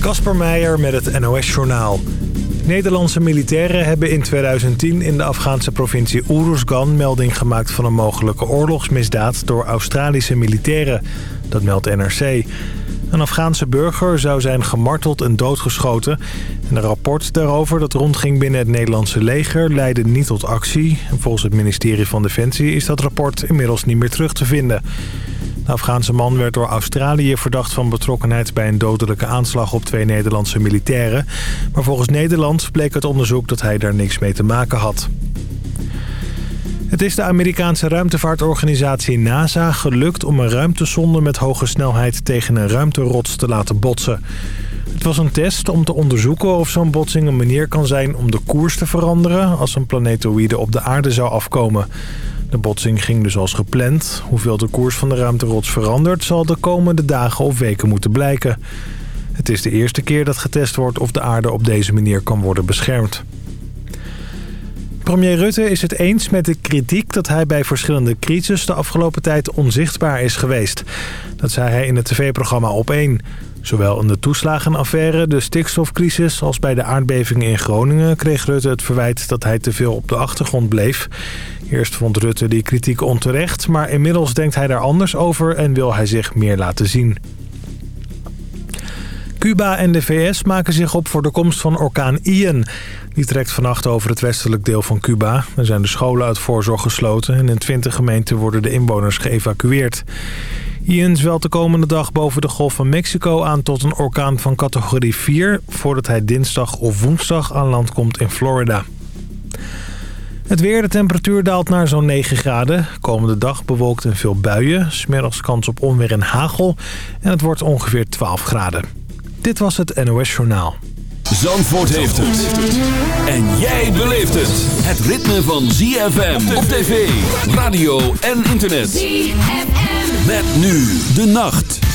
Kasper Meijer met het NOS-journaal. Nederlandse militairen hebben in 2010 in de Afghaanse provincie Uruzgan... melding gemaakt van een mogelijke oorlogsmisdaad door Australische militairen. Dat meldt NRC. Een Afghaanse burger zou zijn gemarteld en doodgeschoten. En een rapport daarover dat rondging binnen het Nederlandse leger leidde niet tot actie. Volgens het ministerie van Defensie is dat rapport inmiddels niet meer terug te vinden. De Afghaanse man werd door Australië verdacht van betrokkenheid bij een dodelijke aanslag op twee Nederlandse militairen. Maar volgens Nederland bleek het onderzoek dat hij daar niks mee te maken had. Het is de Amerikaanse ruimtevaartorganisatie NASA gelukt om een ruimtesonde met hoge snelheid tegen een ruimterots te laten botsen. Het was een test om te onderzoeken of zo'n botsing een manier kan zijn om de koers te veranderen als een planetoïde op de aarde zou afkomen. De botsing ging dus als gepland. Hoeveel de koers van de ruimterots verandert zal de komende dagen of weken moeten blijken. Het is de eerste keer dat getest wordt of de aarde op deze manier kan worden beschermd. Premier Rutte is het eens met de kritiek dat hij bij verschillende crises de afgelopen tijd onzichtbaar is geweest. Dat zei hij in het tv-programma Op1. Zowel in de toeslagenaffaire, de stikstofcrisis als bij de aardbevingen in Groningen kreeg Rutte het verwijt dat hij te veel op de achtergrond bleef. Eerst vond Rutte die kritiek onterecht, maar inmiddels denkt hij daar anders over en wil hij zich meer laten zien. Cuba en de VS maken zich op voor de komst van orkaan Ian. Die trekt vannacht over het westelijk deel van Cuba. Er zijn de scholen uit voorzorg gesloten en in 20 gemeenten worden de inwoners geëvacueerd. Ian zwelt de komende dag boven de Golf van Mexico aan tot een orkaan van categorie 4... voordat hij dinsdag of woensdag aan land komt in Florida. Het weer, de temperatuur daalt naar zo'n 9 graden. Komende dag bewolkt en veel buien. Smiddags kans op onweer en hagel. En het wordt ongeveer 12 graden. Dit was het NOS Journaal. Zandvoort heeft het. En jij beleeft het. Het ritme van ZFM op tv, radio en internet. ZFM. Met nu de nacht.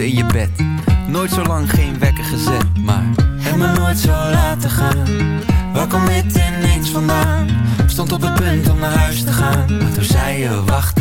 In je bed. Nooit zo lang geen wekker gezet Maar heb me nooit zo laten gaan. Waar komt dit ineens vandaan? Stond op het punt om naar huis te gaan. Maar toen zei je Wacht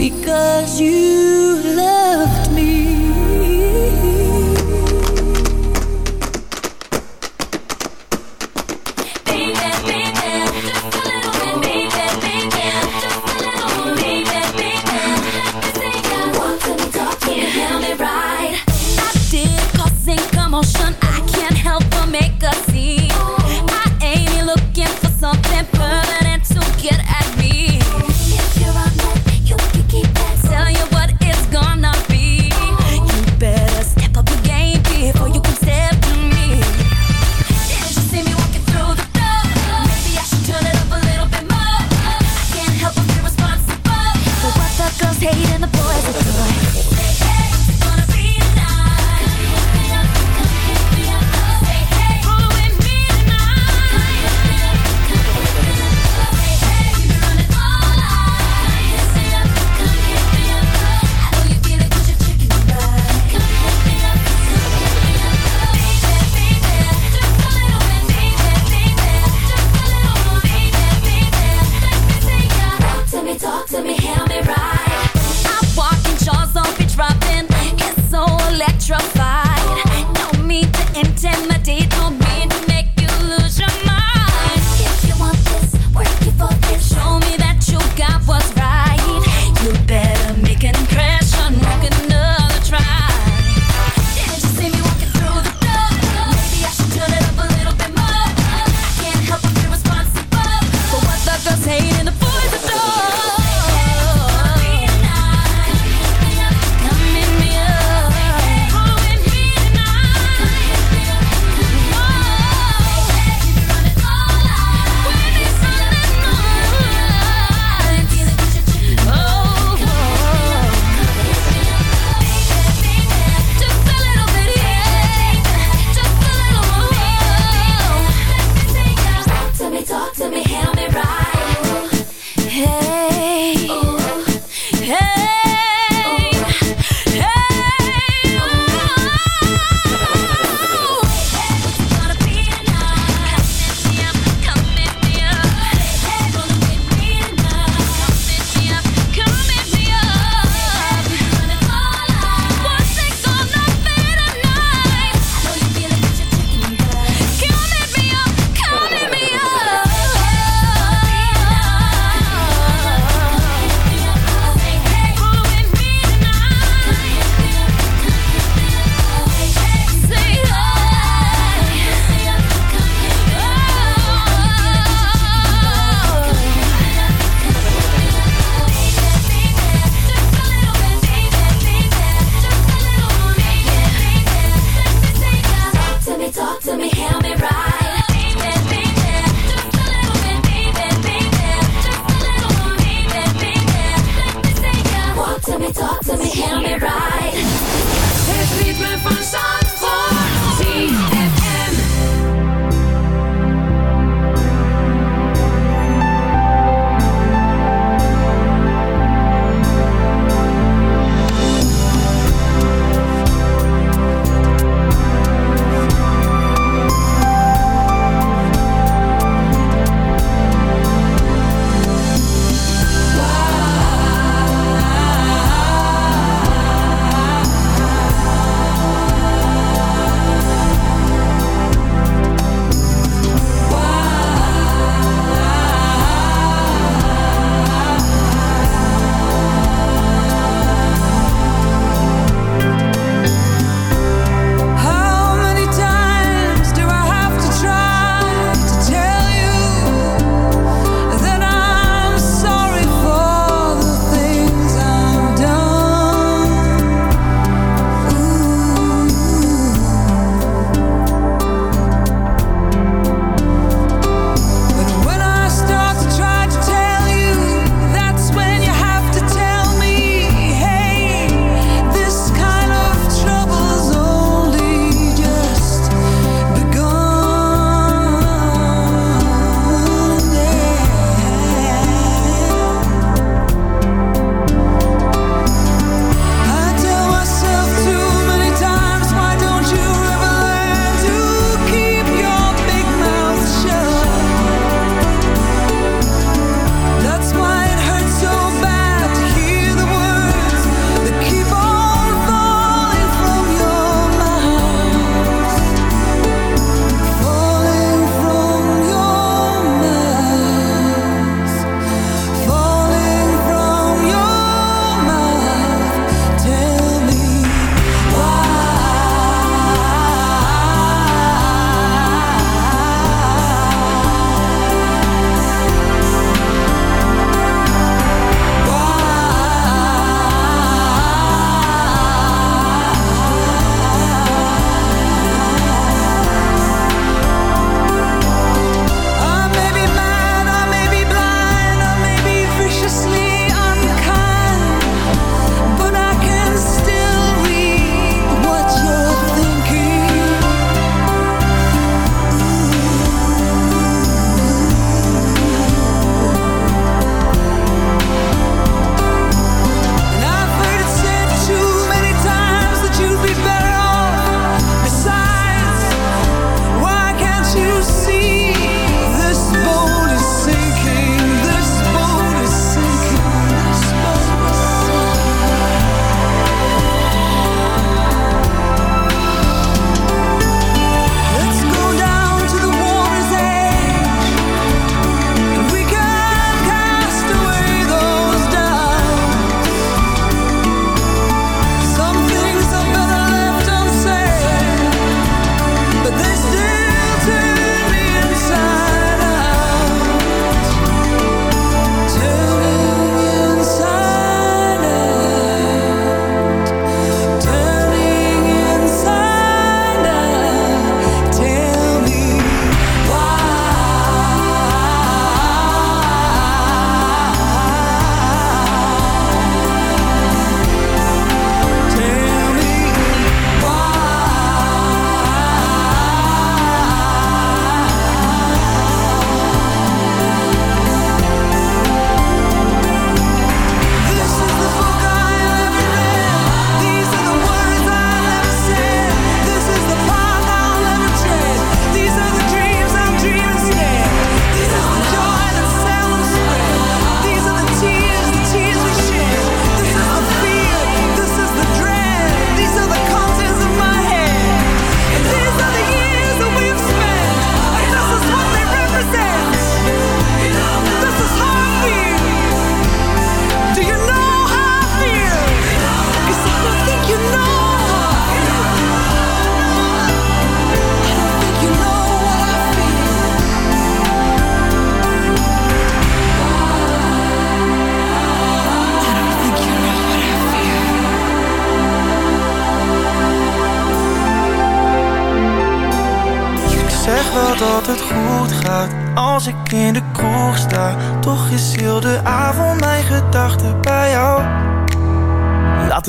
because you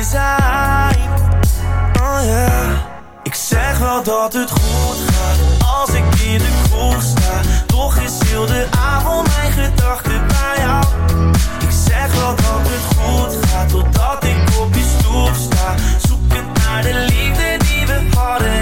zijn. Oh yeah. Ik zeg wel dat het goed gaat Als ik in de kroeg sta. Toch is heel de avond mijn gedachten bij jou. Ik zeg wel dat het goed gaat Totdat ik op je stoep sta. Zoekend naar de liefde die we hadden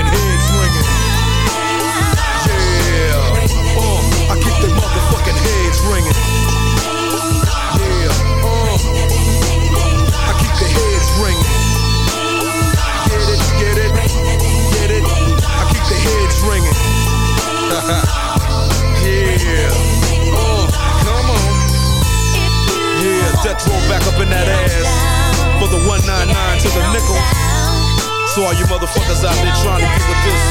heads ringing. Yeah, uh, I keep they motherfucking heads ringing. Yeah, uh, I keep the heads ringing. Get it, get it, get it. I keep the heads ringing. yeah, uh, come on. Yeah, Death Row back up in that ass for the 199 to the nickel. So all you motherfuckers out there trying to get with this,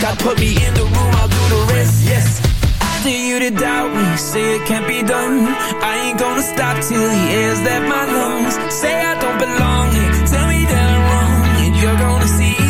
God put me in the room, I'll do the rest, yes. I you to doubt me, say it can't be done. I ain't gonna stop till he air's that my lungs. Say I don't belong here, tell me that I'm wrong. And you're gonna see